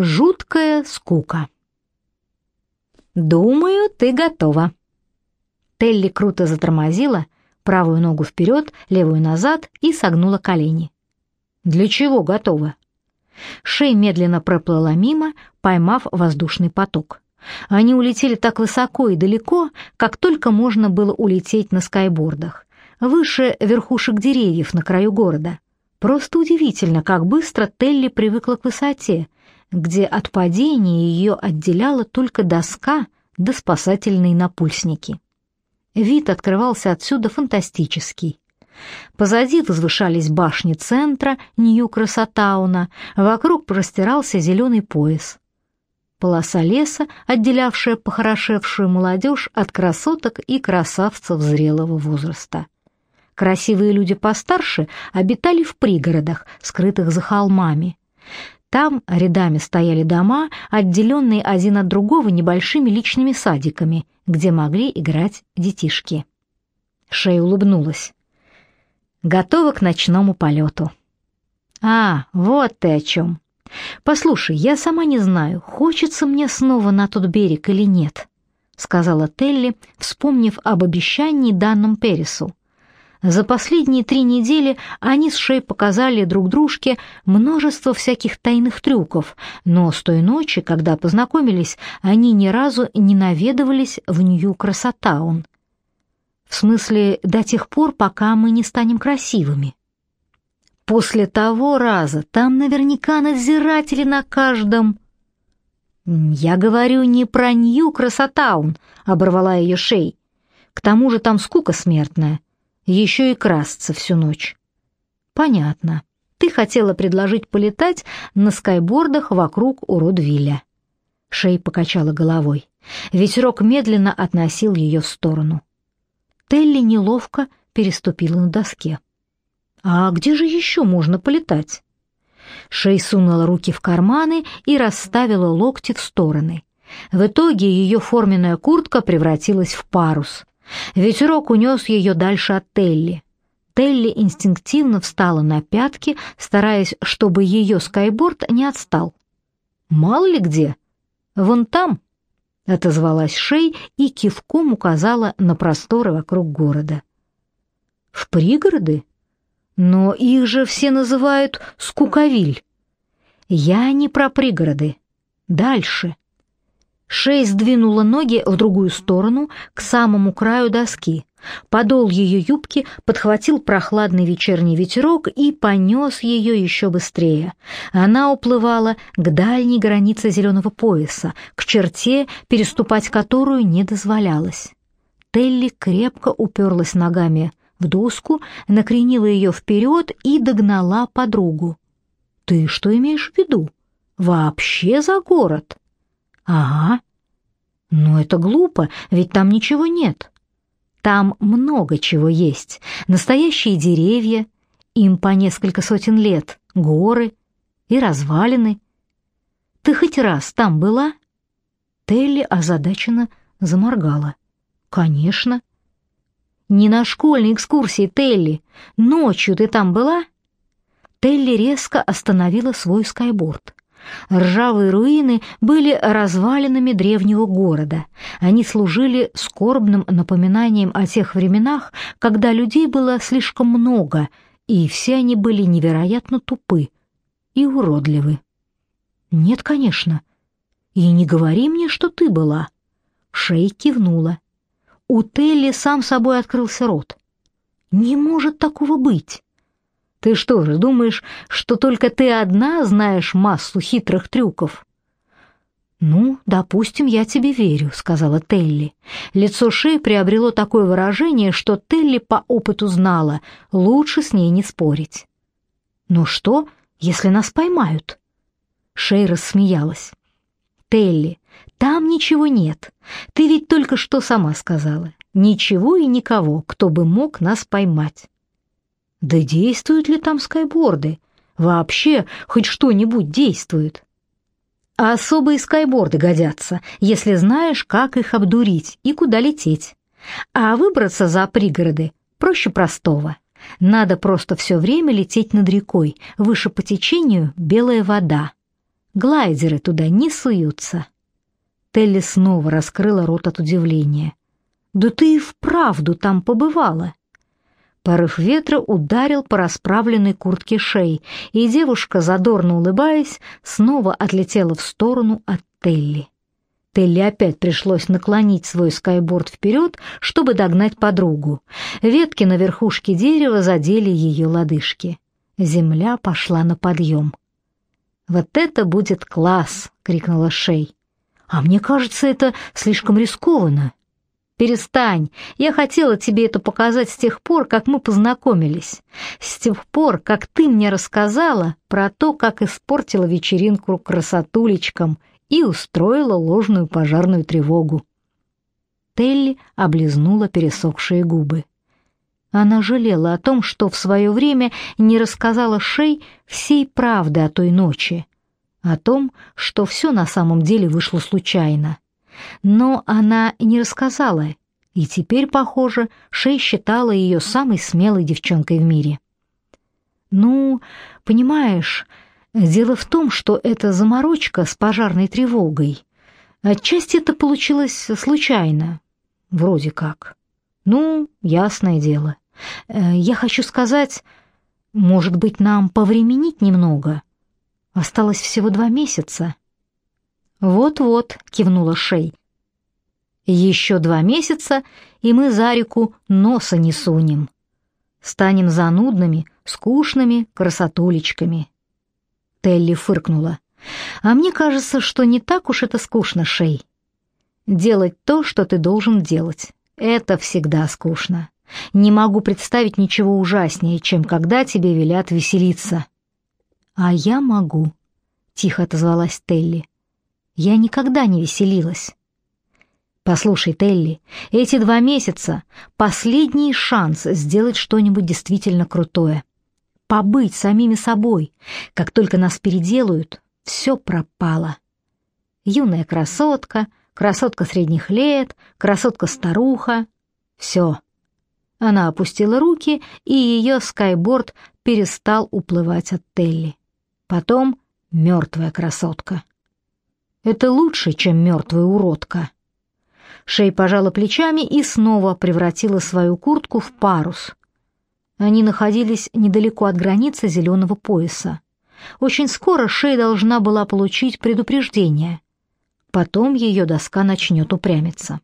Жуткая скука. «Думаю, ты готова». Телли круто затормозила, правую ногу вперед, левую назад и согнула колени. «Для чего готова?» Шей медленно проплыла мимо, поймав воздушный поток. Они улетели так высоко и далеко, как только можно было улететь на скайбордах, выше верхушек деревьев на краю города. Просто удивительно, как быстро Телли привыкла к высоте, где от падения ее отделяла только доска да спасательные напульсники. Вид открывался отсюда фантастический. Позади возвышались башни центра Нью-Красотауна, вокруг простирался зеленый пояс. Полоса леса, отделявшая похорошевшую молодежь от красоток и красавцев зрелого возраста. Красивые люди постарше обитали в пригородах, скрытых за холмами. Там рядами стояли дома, отделенные один от другого небольшими личными садиками, где могли играть детишки. Шея улыбнулась. Готова к ночному полету. «А, вот ты о чем. Послушай, я сама не знаю, хочется мне снова на тот берег или нет», сказала Телли, вспомнив об обещании данном Пересу. За последние три недели они с Шей показали друг дружке множество всяких тайных трюков, но с той ночи, когда познакомились, они ни разу не наведывались в Нью-Красотаун. В смысле, до тех пор, пока мы не станем красивыми. После того раза там наверняка надзиратели на каждом... «Я говорю не про Нью-Красотаун», — оборвала ее Шей. «К тому же там скука смертная. Еще и красться всю ночь». «Понятно. Ты хотела предложить полетать на скайбордах вокруг уродвилля». Шей покачала головой. Ветерок медленно относил ее в сторону. Телли неловко переступила на доске. «А где же еще можно полетать?» Шей сунула руки в карманы и расставила локти в стороны. В итоге ее форменная куртка превратилась в парус. Ветерок унес ее дальше от Телли. Телли инстинктивно встала на пятки, стараясь, чтобы ее скайборд не отстал. «Мало ли где. Вон там», отозвалась Шей и кивком указала на просторы вокруг города. В пригороды? Но их же все называют Скуковиль. Я не про пригороды. Дальше. Шей сдвинула ноги в другую сторону, к самому краю доски. Подол ее юбки подхватил прохладный вечерний ветерок и понес ее еще быстрее. Она уплывала к дальней границе зеленого пояса, к черте, переступать которую не дозволялось. Телли крепко уперлась ногами в доску, накренила ее вперед и догнала подругу. «Ты что имеешь в виду? Вообще за город?» «Ага». «Но это глупо, ведь там ничего нет». Там много чего есть. Настоящие деревья, им по несколько сотен лет, горы и развалины. Ты хоть раз там была? Телли озадаченно заморгала. Конечно. Не на школьной экскурсии, Телли. Ночью ты там была? Телли резко остановила свой скайборд. Ржавые руины были развалинами древнего города. Они служили скорбным напоминанием о тех временах, когда людей было слишком много, и все они были невероятно тупы и уродливы. Нет, конечно. И не говори мне, что ты была. Шей кивнула. У Телли сам собой открылся рот. Не может такого быть. Ты что же, думаешь, что только ты одна знаешь массу хитрых трюков? Ну, допустим, я тебе верю, сказала Телли. Лицо Шей приобрело такое выражение, что Телли по опыту знала, лучше с ней не спорить. Но что, если нас поймают? Шей рассмеялась. Телли, там ничего нет. Ты ведь только что сама сказала. Ничего и никого, кто бы мог нас поймать. Да действуют ли там скайборды? Вообще хоть что-нибудь действует? А особые скайборды годятся, если знаешь, как их обдурить и куда лететь. А выбраться за пригороды проще простого. Надо просто все время лететь над рекой, выше по течению белая вода. Глайдеры туда не суются. Телли снова раскрыла рот от удивления. Да ты и вправду там побывала. Порыв ветра ударил по расправленной куртке шеи, и девушка, задорно улыбаясь, снова отлетела в сторону от Телли. Телли опять пришлось наклонить свой скайборд вперед, чтобы догнать подругу. Ветки на верхушке дерева задели ее лодыжки. Земля пошла на подъем. «Вот это будет класс!» — крикнула Шей. «А мне кажется, это слишком рискованно». «Перестань! Я хотела тебе это показать с тех пор, как мы познакомились. С тех пор, как ты мне рассказала про то, как испортила вечеринку красотулечкам и устроила ложную пожарную тревогу». Телли облизнула пересохшие губы. Она жалела о том, что в свое время не рассказала Шей всей правды о той ночи, о том, что все на самом деле вышло случайно. Но она не рассказала, и теперь, похоже, Шей считала ее самой смелой девчонкой в мире. «Ну, понимаешь, дело в том, что эта заморочка с пожарной тревогой. Отчасти это получилось случайно, вроде как. Ну, ясное дело. Э, я хочу сказать, может быть, нам повременить немного? Осталось всего два месяца». «Вот-вот», — кивнула Шей. «Еще два месяца, и мы за реку носа не сунем. Станем занудными, скучными красотулечками». Телли фыркнула. «А мне кажется, что не так уж это скучно, Шей. Делать то, что ты должен делать, это всегда скучно. Не могу представить ничего ужаснее, чем когда тебе велят веселиться». «А я могу», — тихо отозвалась Телли. Я никогда не веселилась. Послушай, Телли, эти два месяца — последний шанс сделать что-нибудь действительно крутое. Побыть самими собой. Как только нас переделают, все пропало. Юная красотка, красотка средних лет, красотка-старуха — все. Она опустила руки, и ее скайборд перестал уплывать от Телли. Потом мертвая красотка. Это лучше, чем мертвая уродка. Шей пожала плечами и снова превратила свою куртку в парус. Они находились недалеко от границы зеленого пояса. Очень скоро Шей должна была получить предупреждение. Потом ее доска начнет упрямиться.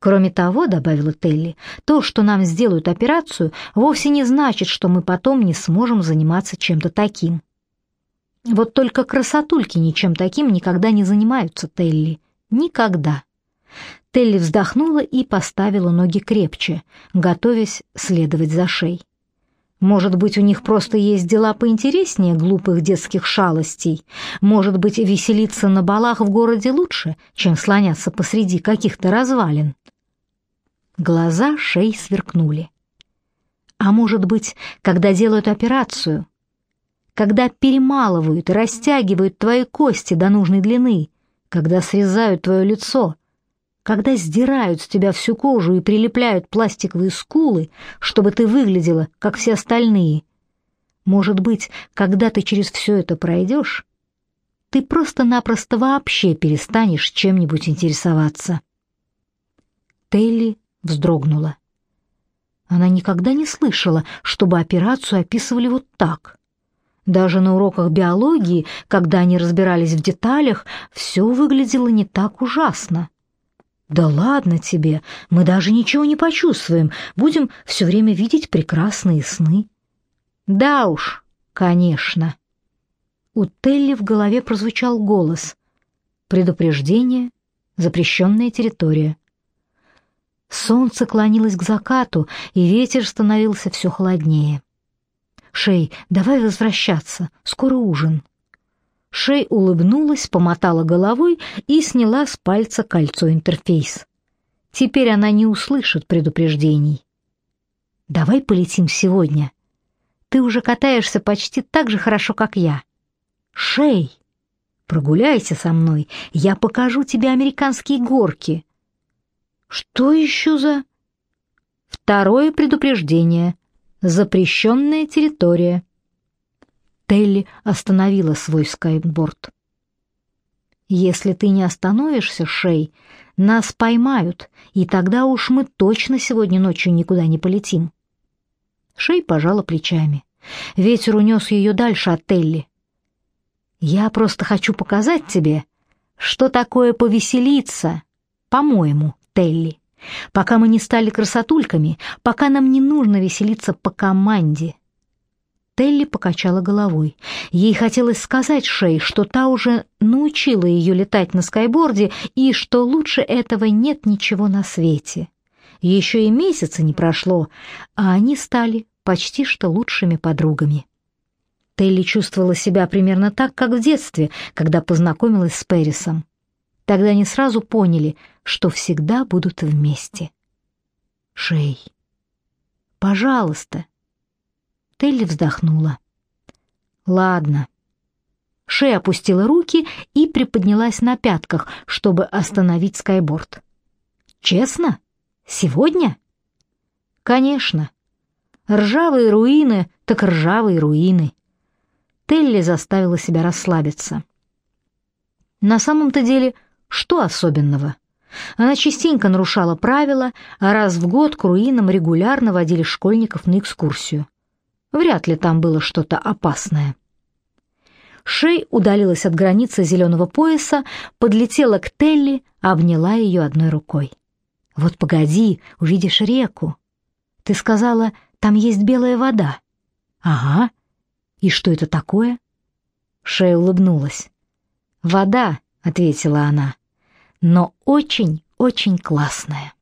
Кроме того, добавила Телли, то, что нам сделают операцию, вовсе не значит, что мы потом не сможем заниматься чем-то таким. Вот только красотульки ничем таким никогда не занимаются, Телли. Никогда. Телли вздохнула и поставила ноги крепче, готовясь следовать за шей. Может быть, у них просто есть дела поинтереснее глупых детских шалостей? Может быть, веселиться на балах в городе лучше, чем слоняться посреди каких-то развалин? Глаза шей сверкнули. А может быть, когда делают операцию, когда перемалывают и растягивают твои кости до нужной длины, когда срезают твое лицо, когда сдирают с тебя всю кожу и прилепляют пластиковые скулы, чтобы ты выглядела, как все остальные. Может быть, когда ты через все это пройдешь, ты просто-напросто вообще перестанешь чем-нибудь интересоваться. Телли вздрогнула. Она никогда не слышала, чтобы операцию описывали вот так. Даже на уроках биологии, когда они разбирались в деталях, все выглядело не так ужасно. «Да ладно тебе, мы даже ничего не почувствуем, будем все время видеть прекрасные сны». «Да уж, конечно». У Телли в голове прозвучал голос. «Предупреждение, запрещенная территория». Солнце клонилось к закату, и ветер становился все холоднее. Шей, давай возвращаться, скоро ужин». Шей улыбнулась, помотала головой и сняла с пальца кольцо-интерфейс. Теперь она не услышит предупреждений. «Давай полетим сегодня. Ты уже катаешься почти так же хорошо, как я. Шей, прогуляйся со мной, я покажу тебе американские горки». «Что еще за...» «Второе предупреждение», Запрещенная территория. Телли остановила свой скайборд. Если ты не остановишься, Шей, нас поймают, и тогда уж мы точно сегодня ночью никуда не полетим. Шей пожала плечами. Ветер унес ее дальше от Телли. Я просто хочу показать тебе, что такое повеселиться, по-моему, Телли. Пока мы не стали красотульками, пока нам не нужно веселиться по команде. Телли покачала головой. Ей хотелось сказать Шей, что та уже научила ее летать на скайборде и что лучше этого нет ничего на свете. Еще и месяца не прошло, а они стали почти что лучшими подругами. Телли чувствовала себя примерно так, как в детстве, когда познакомилась с Пэрисом. Тогда они сразу поняли, что всегда будут вместе. Шей, пожалуйста. Телли вздохнула. Ладно. Шей опустила руки и приподнялась на пятках, чтобы остановить скайборд. Честно? Сегодня? Конечно. Ржавые руины, так ржавые руины. Телли заставила себя расслабиться. На самом-то деле, что особенного? Она частенько нарушала правила, а раз в год к руинам регулярно водили школьников на экскурсию. Вряд ли там было что-то опасное. Шей удалилась от границы зеленого пояса, подлетела к Телли, обняла ее одной рукой. «Вот погоди, увидишь реку. Ты сказала, там есть белая вода». «Ага. И что это такое?» Шей улыбнулась. «Вода», — ответила она, — «но очень-очень классная».